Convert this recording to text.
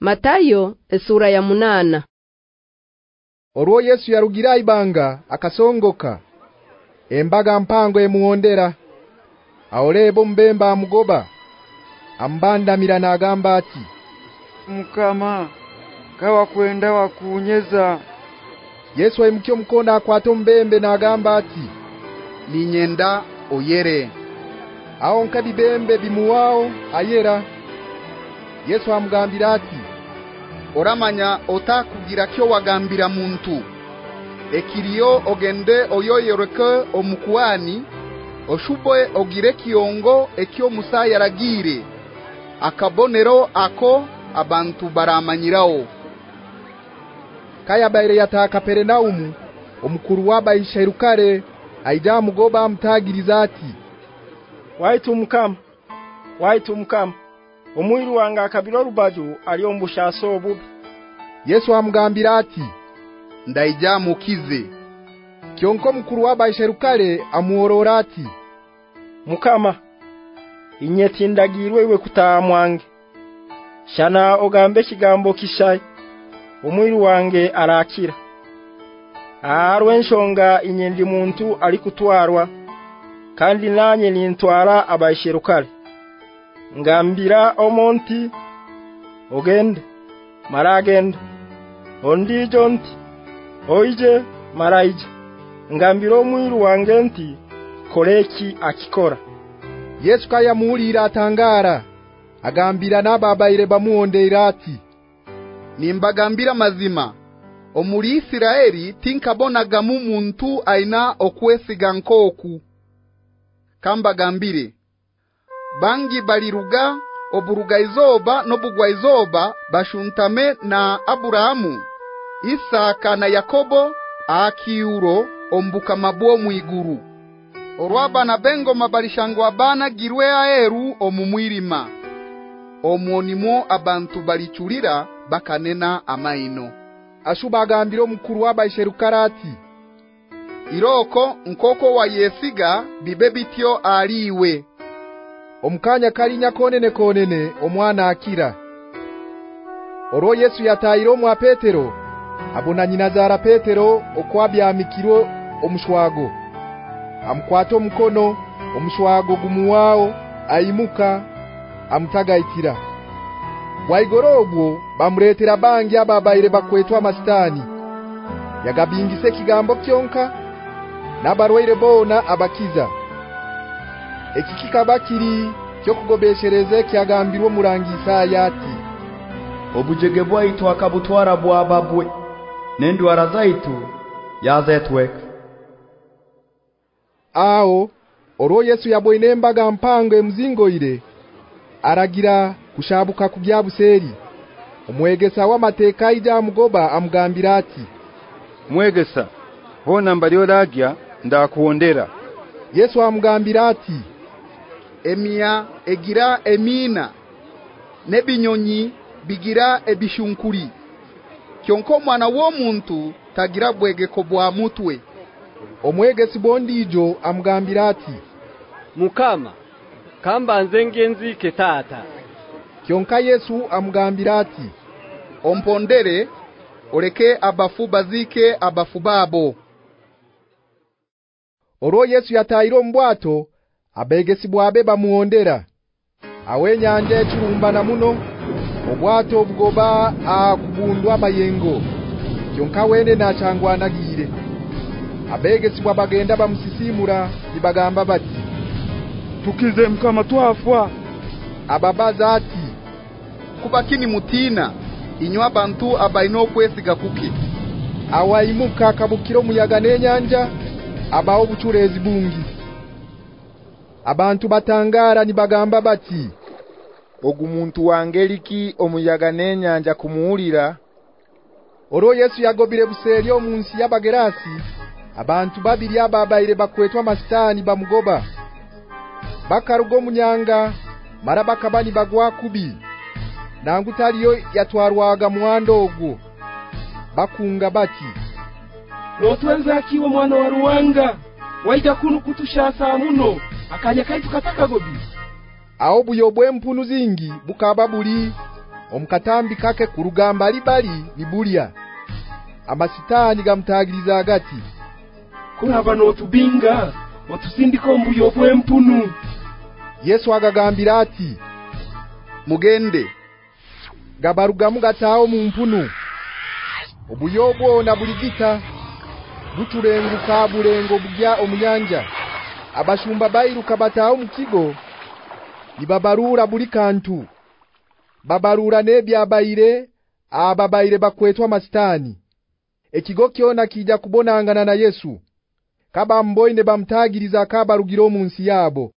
Matayo esura ya munana. Orwo Yesu yarugira ibanga akasongoka. Embaga mpango emuondera. Aolebo mbemba amugoba. Ambandamira nagamba ati Mukama kawa kwenda wakunyeza Yesu ayimukyo mkonda akwato mbembe nagamba ati Ninyenda oyere. Aho nkabibembe bimuwao ayera Yesu amugambira ati Oramanya otakugira kyo wagambira muntu. Ekiriyo ogende oyoyoreke omukwani Oshuboe ogire kiongo ekyo musaya ragire Akabonero ako abantu baramanyirawo. Kaya bayire yataka Perenaumu omukuru wabayishirukare aija mugoba goba ati Waitu mukama Waitu Omwiru wanga akabiro rubaju aliombusha sobubi Yesu amgambira ati Ndaija mukize. Kionko mkuru wabaisherukale amuororati Mukama Inyeti ndagirwe iwe kutamwange Shana ogambe kigambo kishaye Omwiru wange arakira. Arwenshonga inyendi muntu ali kutwarwa kandi nanye nintwara abayishirukare ngambira omonti ogende maragende ondijo nti oije maraije ngambira omwiru wange nti koleki akikora? Yesu kaya muulira atangara agambira nababaire bamuondeira ati nimbagambira mazima omuri Isiraeli tinkabona gamu muntu aina okwesiga nkoku kamba gambire bangi baliruga oburuga izoba nobugwa izoba bashuntame na Aburahamu. Isaka na Yakobo akiuro ombuka mabwo muiguru Orwaba na bengo mabalishangwa bana girwe aeru omumwirima. Omwonimo abantu balichulira bakanena amaino. Ashuba agambira omukuru wabaisherukarati Iroko nkoko wa yesiga bibe bityo aliwe Omukanya kalinya konene konene omwana akira. Oro Yesu yatayiro omwa Petero abona nyina zara Petero okwabya mikiro omushwago amkwato mukono omushwago gumuwao aimuka amutagaitira Waigorobwo bamuretera bangi ababaire bakwetwa masitani yagabingise kigambo kyonka nabarwaire bona abakiza ekikikabakiri kyo kugobeshereze kyagambirwo murangisa yati obujege bwaitu akabutwara bwababwe nendwara zaitu yazetweka Ao oro Yesu yaboine embaga mpango emzingoire aragira kushabuka kubyabuseri omwegesa w'amateka ija mugoba amugambira ati Mwegesa bona mbaliyo lagya ndakuondera Yesu amugambira ati Emia egira emina nebinyonyi bigira ebishunkuri. Kyonko mwana wo muntu tagira bwegeko bwa mutwe. Omwegesi bondijo amugambira ati Mukama kamba nzengenzi ketata Kyonka Yesu amugambira ati Ompondere oleke abafu bazike abafu babo Oro Yesu yatayiro mbwato abegesi bwabe bamuondera awenyanja chirumbana muno obwato obgoba akubundwa mayengo kyonka wene nachangwanagire abegesi bwabagenda bamusisimura ibagamba bati tukize mkama twafwa. Ababaza ati kubakini mutina inywa bantu abaino kwesiga kuki? Awaimuka kabukiro muyaga nenyanja abawo buchurezi bungi abantu batangara nibagamba bati ogumuntu wangeliki omuyaga nenyanja kumuulira oro Yesu yagobire buseri omunsi yabagerasi abantu babiri ababaire bakwetwa masitani bamugoba. Bakarugo munyanga marabaka bani bagwa kubi. Nangu taliyo yatwarwaga muhando ogwo. Bakunga bati Notwenza kiwo mwana wa ruwanga waita kunu kutushasa muno akanya kaitu kataka gobi. Aho buyobwe mpunu zingi bukaba buli. Omukatambi kake kurugamba libali libulya amasitani gamtagiriza agati. Kuraba no tubinga otusindika ombuyo bw'empunu Yesu agagambira ati mugende gabarugamu gataawo mu mpunu. Obuyobwo na buligita buturenguka bulengo bugya omuyanja abashumba bairuka bataawo mu kigo nibabarura buli kantu. Babarura nebyabayire ababayire bakwetwa masitani ekigo kyona kija kubonangana na Yesu. Kaba mboine bamtagiriza kaba rugiro nsi yabo